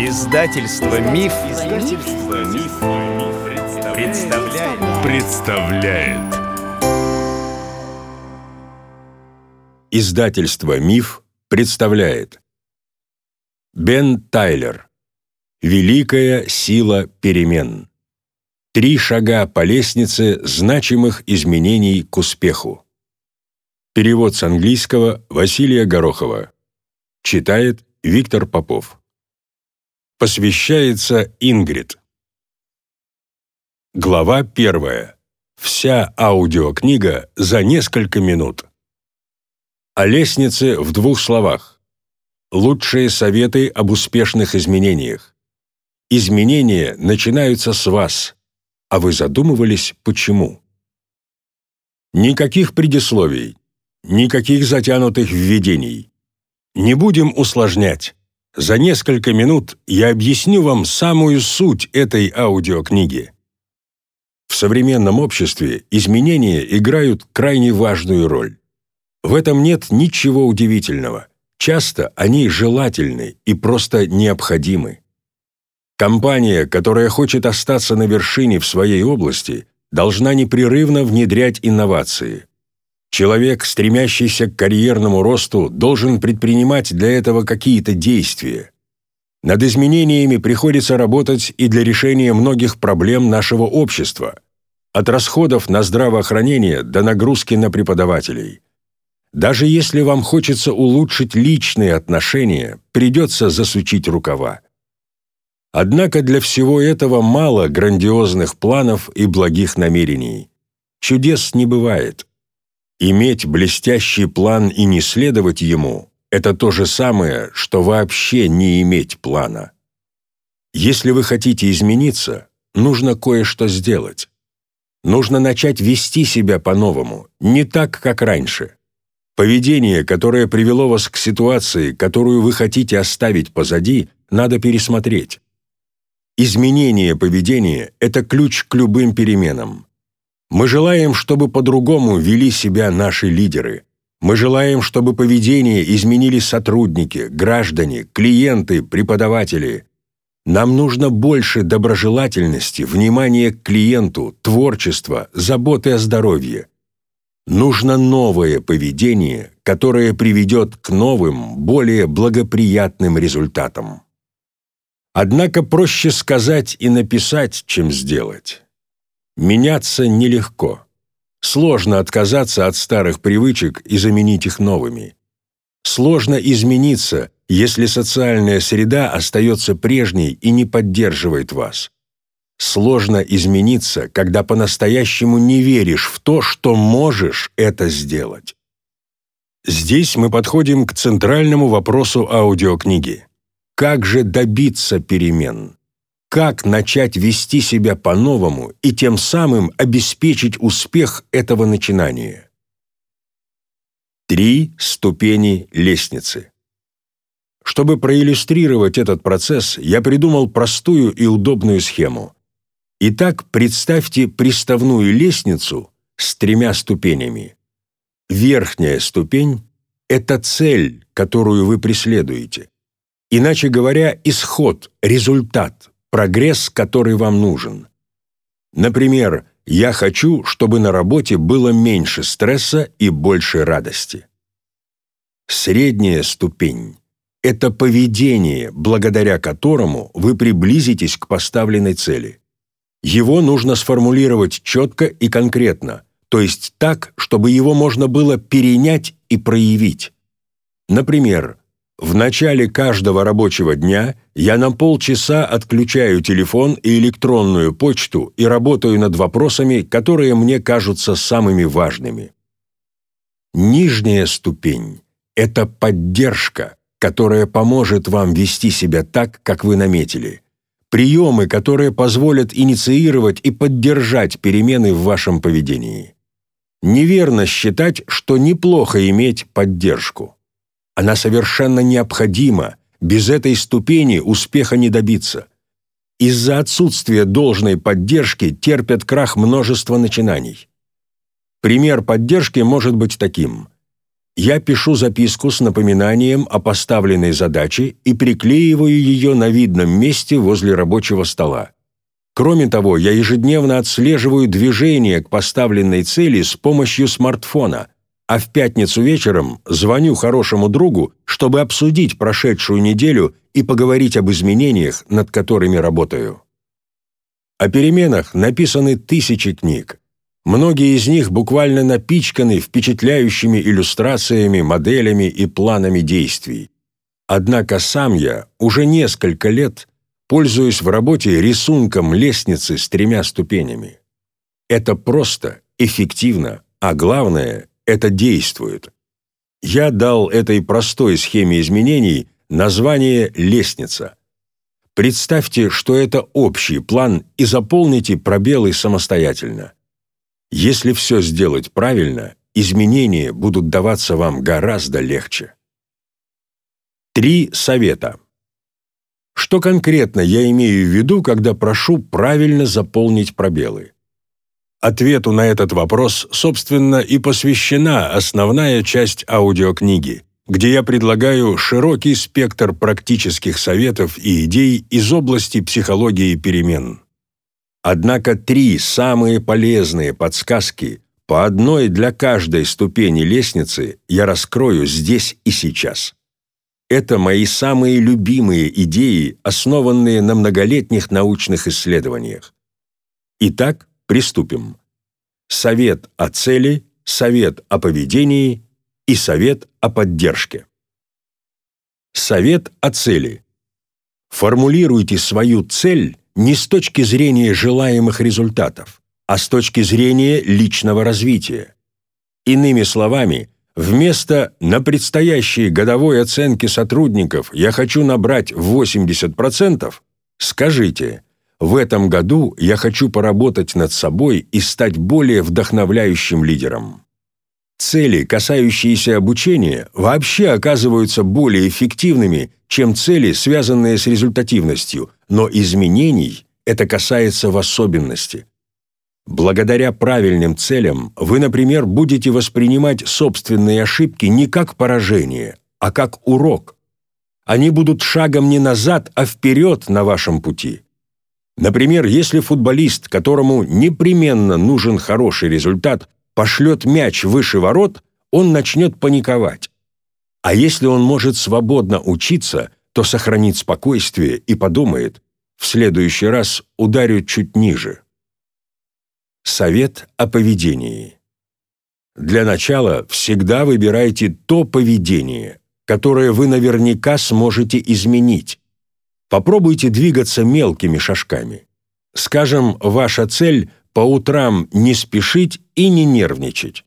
Издательство Миф, Издательство Миф, представляет. представляет. Издательство Миф представляет. Бен Тайлер. Великая сила перемен. Три шага по лестнице значимых изменений к успеху. Перевод с английского Василия Горохова. Читает Виктор Попов. Посвящается Ингрид. Глава первая. Вся аудиокнига за несколько минут. О лестнице в двух словах. Лучшие советы об успешных изменениях. Изменения начинаются с вас, а вы задумывались, почему? Никаких предисловий, никаких затянутых введений. Не будем усложнять. За несколько минут я объясню вам самую суть этой аудиокниги. В современном обществе изменения играют крайне важную роль. В этом нет ничего удивительного. Часто они желательны и просто необходимы. Компания, которая хочет остаться на вершине в своей области, должна непрерывно внедрять инновации. Человек, стремящийся к карьерному росту, должен предпринимать для этого какие-то действия. Над изменениями приходится работать и для решения многих проблем нашего общества, от расходов на здравоохранение до нагрузки на преподавателей. Даже если вам хочется улучшить личные отношения, придется засучить рукава. Однако для всего этого мало грандиозных планов и благих намерений. Чудес не бывает. Иметь блестящий план и не следовать ему – это то же самое, что вообще не иметь плана. Если вы хотите измениться, нужно кое-что сделать. Нужно начать вести себя по-новому, не так, как раньше. Поведение, которое привело вас к ситуации, которую вы хотите оставить позади, надо пересмотреть. Изменение поведения – это ключ к любым переменам. Мы желаем, чтобы по-другому вели себя наши лидеры. Мы желаем, чтобы поведение изменили сотрудники, граждане, клиенты, преподаватели. Нам нужно больше доброжелательности, внимания к клиенту, творчества, заботы о здоровье. Нужно новое поведение, которое приведет к новым, более благоприятным результатам. Однако проще сказать и написать, чем сделать. Меняться нелегко. Сложно отказаться от старых привычек и заменить их новыми. Сложно измениться, если социальная среда остается прежней и не поддерживает вас. Сложно измениться, когда по-настоящему не веришь в то, что можешь это сделать. Здесь мы подходим к центральному вопросу аудиокниги. Как же добиться перемен? Как начать вести себя по-новому и тем самым обеспечить успех этого начинания. Три ступени лестницы. Чтобы проиллюстрировать этот процесс, я придумал простую и удобную схему. Итак, представьте приставную лестницу с тремя ступенями. Верхняя ступень – это цель, которую вы преследуете. Иначе говоря, исход, результат, прогресс, который вам нужен. Например, я хочу, чтобы на работе было меньше стресса и больше радости. Средняя ступень – это поведение, благодаря которому вы приблизитесь к поставленной цели. Его нужно сформулировать четко и конкретно, то есть так, чтобы его можно было перенять и проявить. Например, в начале каждого рабочего дня я на полчаса отключаю телефон и электронную почту и работаю над вопросами, которые мне кажутся самыми важными. Нижняя ступень – это поддержка, которая поможет вам вести себя так, как вы наметили. Приемы, которые позволят инициировать и поддержать перемены в вашем поведении. Неверно считать, что неплохо иметь поддержку. Она совершенно необходима, без этой ступени успеха не добиться. Из-за отсутствия должной поддержки терпят крах множество начинаний. Пример поддержки может быть таким. я пишу записку с напоминанием о поставленной задаче и приклеиваю ее на видном месте возле рабочего стола. Кроме того, я ежедневно отслеживаю движение к поставленной цели с помощью смартфона, а в пятницу вечером звоню хорошему другу, чтобы обсудить прошедшую неделю и поговорить об изменениях, над которыми работаю. О переменах написаны тысячи книг. Многие из них буквально напичканы впечатляющими иллюстрациями, моделями и планами действий. Однако сам я уже несколько лет пользуюсь в работе рисунком лестницы с тремя ступенями. Это просто, эффективно, а главное, это действует. Я дал этой простой схеме изменений название «лестница». Представьте, что это общий план и заполните пробелы самостоятельно. Если все сделать правильно, изменения будут даваться вам гораздо легче. Три совета. Что конкретно я имею в виду, когда прошу правильно заполнить пробелы? Ответу на этот вопрос, собственно, и посвящена основная часть аудиокниги, где я предлагаю широкий спектр практических советов и идей из области психологии перемен. Однако три самые полезные подсказки, по одной для каждой ступени лестницы, я раскрою здесь и сейчас. Это мои самые любимые идеи, основанные на многолетних научных исследованиях. Итак, приступим. Совет о цели, совет о поведении и совет о поддержке. Совет о цели. Формулируйте свою цель не с точки зрения желаемых результатов, а с точки зрения личного развития. Иными словами, вместо «на предстоящей годовой оценке сотрудников я хочу набрать 80%», скажите «в этом году я хочу поработать над собой и стать более вдохновляющим лидером». Цели, касающиеся обучения, вообще оказываются более эффективными, чем цели, связанные с результативностью, но изменений это касается в особенности. Благодаря правильным целям вы, например, будете воспринимать собственные ошибки не как поражение, а как урок. Они будут шагом не назад, а вперед на вашем пути. Например, если футболист, которому непременно нужен хороший результат, пошлет мяч выше ворот, он начнет паниковать. А если он может свободно учиться, то сохранит спокойствие и подумает, в следующий раз ударю чуть ниже. Совет о поведении. Для начала всегда выбирайте то поведение, которое вы наверняка сможете изменить. Попробуйте двигаться мелкими шажками. Скажем, ваша цель – по утрам не спешить и не нервничать.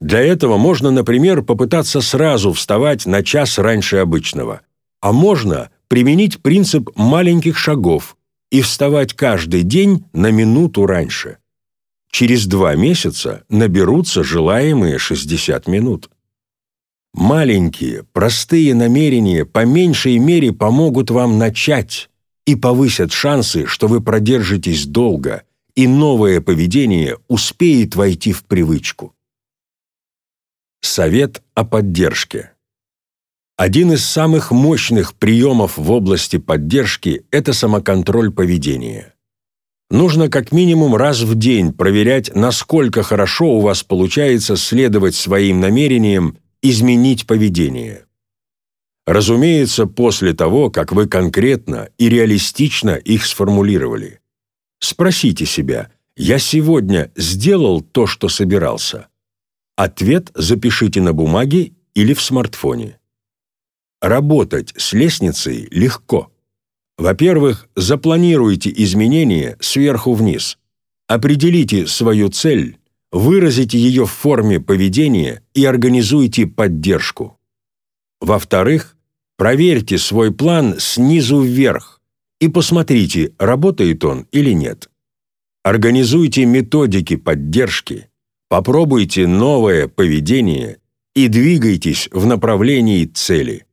Для этого можно, например, попытаться сразу вставать на час раньше обычного. А можно применить принцип маленьких шагов и вставать каждый день на минуту раньше. Через два месяца наберутся желаемые 60 минут. Маленькие, простые намерения по меньшей мере помогут вам начать и повысят шансы, что вы продержитесь долго, и новое поведение успеет войти в привычку. Совет о поддержке. Один из самых мощных приемов в области поддержки – это самоконтроль поведения. Нужно как минимум раз в день проверять, насколько хорошо у вас получается следовать своим намерениям изменить поведение. Разумеется, после того, как вы конкретно и реалистично их сформулировали. Спросите себя, я сегодня сделал то, что собирался? Ответ запишите на бумаге или в смартфоне. Работать с лестницей легко. Во-первых, запланируйте изменения сверху вниз. Определите свою цель, выразите ее в форме поведения и организуйте поддержку. Во-вторых, проверьте свой план снизу вверх и посмотрите, работает он или нет. Организуйте методики поддержки, Попробуйте новое поведение и двигайтесь в направлении цели.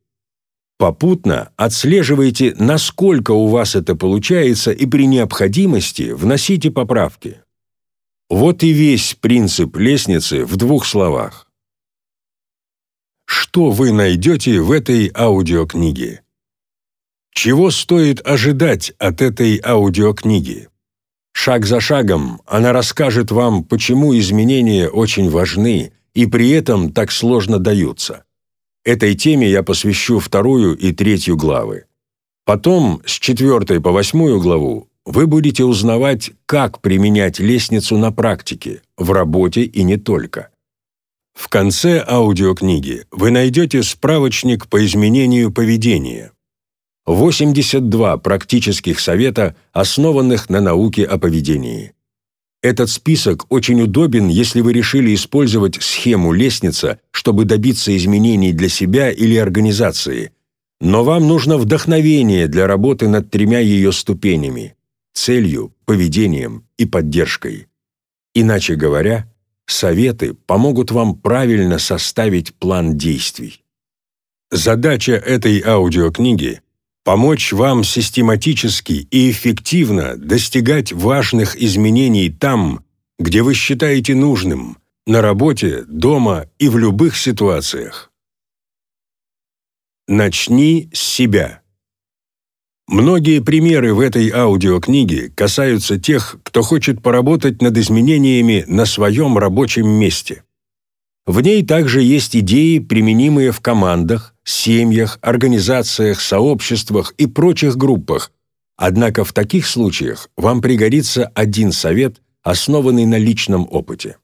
Попутно отслеживайте, насколько у вас это получается, и при необходимости вносите поправки. Вот и весь принцип лестницы в двух словах. что вы найдете в этой аудиокниге. Чего стоит ожидать от этой аудиокниги? Шаг за шагом она расскажет вам, почему изменения очень важны и при этом так сложно даются. Этой теме я посвящу вторую и третью главы. Потом, с четвертой по восьмую главу, вы будете узнавать, как применять лестницу на практике, в работе и не только. В конце аудиокниги вы найдете справочник по изменению поведения. 82 практических совета, основанных на науке о поведении. Этот список очень удобен, если вы решили использовать схему лестница, чтобы добиться изменений для себя или организации. Но вам нужно вдохновение для работы над тремя ее ступенями – целью, поведением и поддержкой. Иначе говоря, советы помогут вам правильно составить план действий. Задача этой аудиокниги – помочь вам систематически и эффективно достигать важных изменений там, где вы считаете нужным, на работе, дома и в любых ситуациях. Начни с себя. Многие примеры в этой аудиокниге касаются тех, кто хочет поработать над изменениями на своем рабочем месте. В ней также есть идеи, применимые в командах, семьях, организациях, сообществах и прочих группах. Однако в таких случаях вам пригодится один совет, основанный на личном опыте.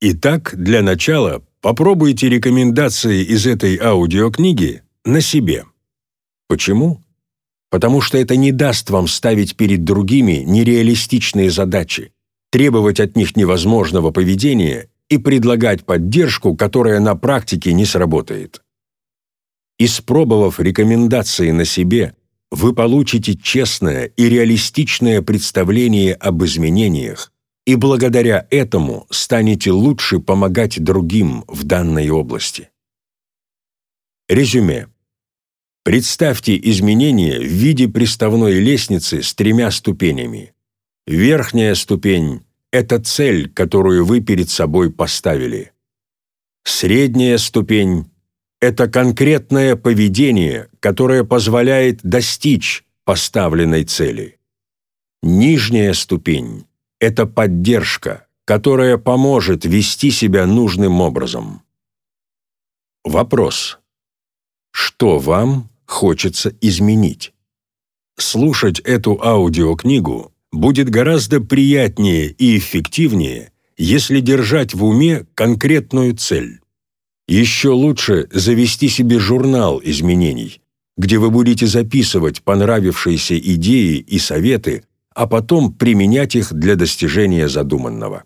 Итак, для начала попробуйте рекомендации из этой аудиокниги на себе. Почему? Потому что это не даст вам ставить перед другими нереалистичные задачи, требовать от них невозможного поведения и предлагать поддержку, которая на практике не сработает. Испробовав рекомендации на себе, вы получите честное и реалистичное представление об изменениях и благодаря этому станете лучше помогать другим в данной области. Резюме. Представьте изменения в виде приставной лестницы с тремя ступенями. Верхняя ступень это цель, которую вы перед собой поставили. Средняя ступень – это конкретное поведение, которое позволяет достичь поставленной цели. Нижняя ступень – это поддержка, которая поможет вести себя нужным образом. Вопрос. Что вам хочется изменить? Слушать эту аудиокнигу будет гораздо приятнее и эффективнее, если держать в уме конкретную цель. Еще лучше завести себе журнал изменений, где вы будете записывать понравившиеся идеи и советы, а потом применять их для достижения задуманного.